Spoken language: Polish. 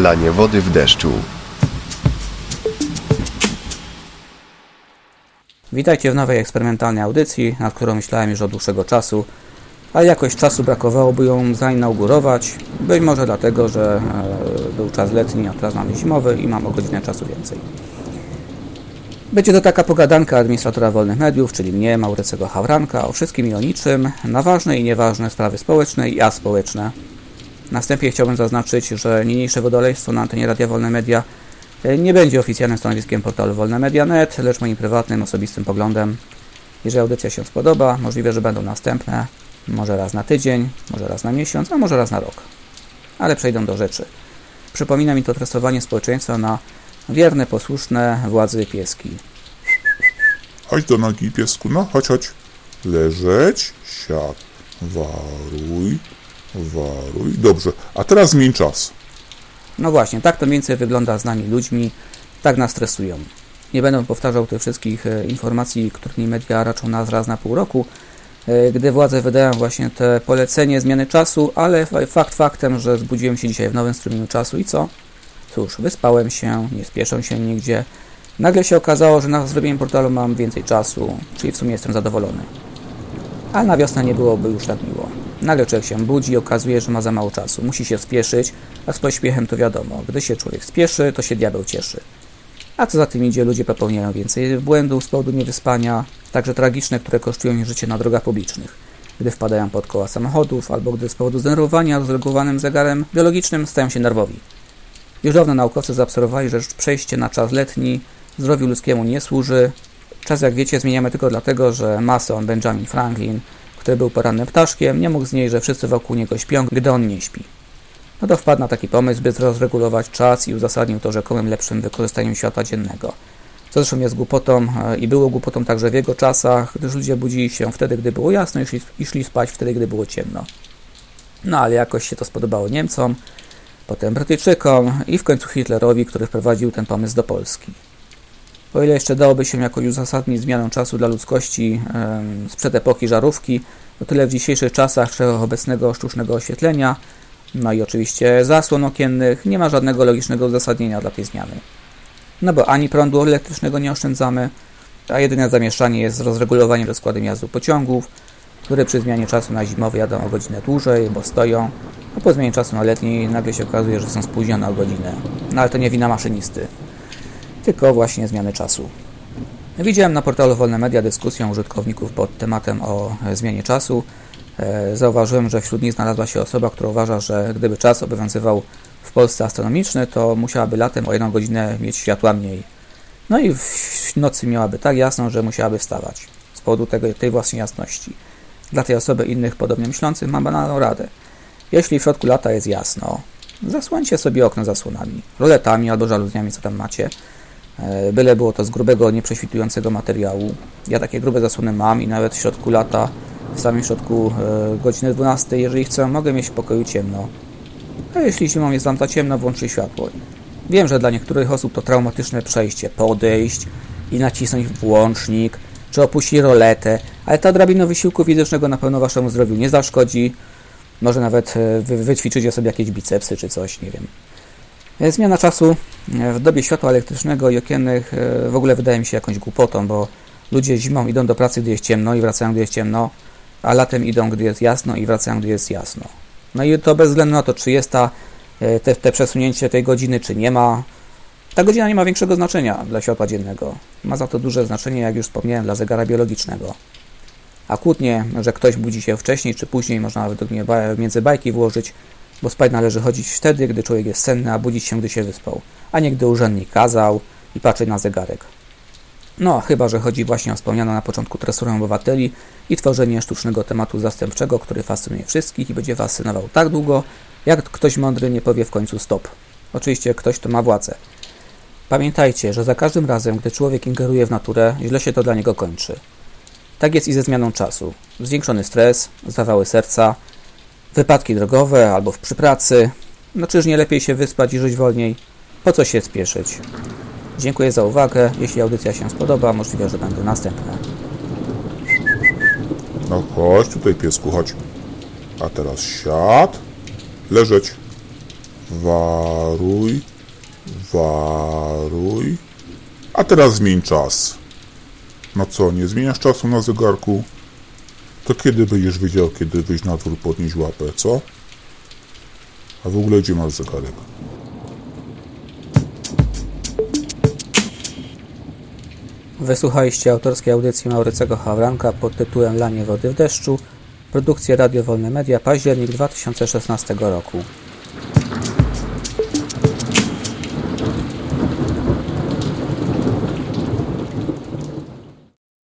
Lanie wody w deszczu. Witajcie w nowej eksperymentalnej audycji, nad którą myślałem już od dłuższego czasu, ale jakoś czasu brakowało, by ją zainaugurować. Być może dlatego, że e, był czas letni, a teraz mamy zimowy i mam o godzinę czasu więcej. Będzie to taka pogadanka administratora wolnych mediów, czyli mnie, Maurycego Hawranka, o wszystkim i o niczym, na ważne i nieważne sprawy społeczne i aspołeczne. Następnie chciałbym zaznaczyć, że niniejsze wodolejstwo na antenie Radia Wolne Media e, nie będzie oficjalnym stanowiskiem portalu Wolne Media.net, lecz moim prywatnym, osobistym poglądem. Jeżeli audycja się spodoba, możliwe, że będą następne, może raz na tydzień, może raz na miesiąc, a może raz na rok. Ale przejdę do rzeczy. Przypomina mi to tresowanie społeczeństwa na wierne, posłuszne władzy pieski. Chodź do nogi, piesku, no, chodź, chodź. Leżeć, siad, waruj, waruj. Dobrze, a teraz zmień czas. No właśnie, tak to mniej więcej wygląda z nami ludźmi, tak nas stresują. Nie będę powtarzał tych wszystkich e, informacji, którymi media raczą nas raz na pół roku, e, gdy władze wydają właśnie te polecenie zmiany czasu, ale fakt faktem, że zbudziłem się dzisiaj w nowym strumieniu czasu i co? Cóż, wyspałem się, nie spieszę się nigdzie. Nagle się okazało, że na zrobienie portalu mam więcej czasu, czyli w sumie jestem zadowolony. Ale na wiosnę nie byłoby już tak miło. Nagle człowiek się budzi i okazuje, że ma za mało czasu. Musi się spieszyć, a z pośpiechem to wiadomo. Gdy się człowiek spieszy, to się diabeł cieszy. A co za tym idzie, ludzie popełniają więcej błędów z powodu niewyspania, także tragiczne, które kosztują im życie na drogach publicznych. Gdy wpadają pod koła samochodów, albo gdy z powodu zdenerwowania zregulowanym zegarem biologicznym stają się nerwowi. Już dawno naukowcy zaobserwowali, że przejście na czas letni zdrowiu ludzkiemu nie służy. Czas, jak wiecie, zmieniamy tylko dlatego, że mason Benjamin Franklin, który był porannym ptaszkiem, nie mógł znieść, że wszyscy wokół niego śpią, gdy on nie śpi. No to wpadł na taki pomysł, by rozregulować czas i uzasadnił to rzekomym lepszym wykorzystaniem światła dziennego. Co zresztą jest głupotą e, i było głupotą także w jego czasach, gdyż ludzie budzili się wtedy, gdy było jasno i szli, i szli spać wtedy, gdy było ciemno. No ale jakoś się to spodobało Niemcom, potem Brytyjczykom i w końcu Hitlerowi, który wprowadził ten pomysł do Polski. O ile jeszcze dałoby się jakoś uzasadnić zmianę czasu dla ludzkości sprzed epoki żarówki, o tyle w dzisiejszych czasach wszechobecnego sztucznego oświetlenia, no i oczywiście zasłon okiennych, nie ma żadnego logicznego uzasadnienia dla tej zmiany. No bo ani prądu elektrycznego nie oszczędzamy, a jedyne zamieszanie jest z rozregulowaniem rozkładem jazdu pociągów, które przy zmianie czasu na zimowy jadą o godzinę dłużej, bo stoją, a po zmianie czasu na letni nagle się okazuje, że są spóźnione o godzinę. No ale to nie wina maszynisty tylko właśnie zmiany czasu. Widziałem na portalu Wolne Media dyskusję użytkowników pod tematem o zmianie czasu. E, zauważyłem, że wśród nich znalazła się osoba, która uważa, że gdyby czas obowiązywał w Polsce astronomiczny, to musiałaby latem o jedną godzinę mieć światła mniej. No i w nocy miałaby tak jasno, że musiałaby wstawać z powodu tego, tej własnej jasności. Dla tej osoby innych podobnie myślących mam banalną radę. Jeśli w środku lata jest jasno, zasłońcie sobie okno zasłonami, roletami albo żaluzniami, co tam macie, byle było to z grubego, nieprześwitującego materiału. Ja takie grube zasłony mam i nawet w środku lata, w samym środku e, godziny 12, jeżeli chcę, mogę mieć w pokoju ciemno. A jeśli zimą jest wam za ciemno, włączy światło. Wiem, że dla niektórych osób to traumatyczne przejście. Podejść i nacisnąć włącznik, czy opuścić roletę, ale ta drabina wysiłku fizycznego na pewno waszemu zdrowiu nie zaszkodzi. Może nawet e, wy, wyćwiczycie sobie jakieś bicepsy czy coś, nie wiem. E, zmiana czasu e, w dobie światła elektrycznego i okiennych e, w ogóle wydaje mi się jakąś głupotą, bo ludzie zimą idą do pracy, gdy jest ciemno i wracają, gdy jest ciemno, a latem idą, gdy jest jasno i wracają, gdy jest jasno. No i to bez względu na to, czy jest ta, te, te przesunięcie tej godziny, czy nie ma. Ta godzina nie ma większego znaczenia dla światła dziennego. Ma za to duże znaczenie, jak już wspomniałem, dla zegara biologicznego. A kłótnie, że ktoś budzi się wcześniej czy później, można według mnie między bajki włożyć, bo spać należy chodzić wtedy, gdy człowiek jest senny, a budzić się, gdy się wyspał, a nie gdy urzędnik kazał i patrzeć na zegarek. No, chyba, że chodzi właśnie o wspomnianą na początku tresurę obywateli i tworzenie sztucznego tematu zastępczego, który fascynuje wszystkich i będzie fascynował tak długo, jak ktoś mądry nie powie w końcu stop. Oczywiście ktoś, kto ma władzę. Pamiętajcie, że za każdym razem, gdy człowiek ingeruje w naturę, źle się to dla niego kończy. Tak jest i ze zmianą czasu. Zwiększony stres, zawały serca, wypadki drogowe albo w przy pracy. No czyż nie lepiej się wyspać i żyć wolniej? Po co się spieszyć? Dziękuję za uwagę. Jeśli audycja się spodoba, możliwe, że będą następne. No chodź tutaj piesku, chodź. A teraz siad. Leżeć. waruj, waruj. A teraz zmień czas. No co, nie zmieniasz czasu na zegarku? To kiedy będziesz wiedział, kiedy wyjść na dwór podnieść łapę, co? A w ogóle gdzie masz zegarek? Wysłuchaliście autorskiej audycji Maurycego Hawranka pod tytułem Lanie wody w deszczu, produkcja Radio Wolne Media, październik 2016 roku.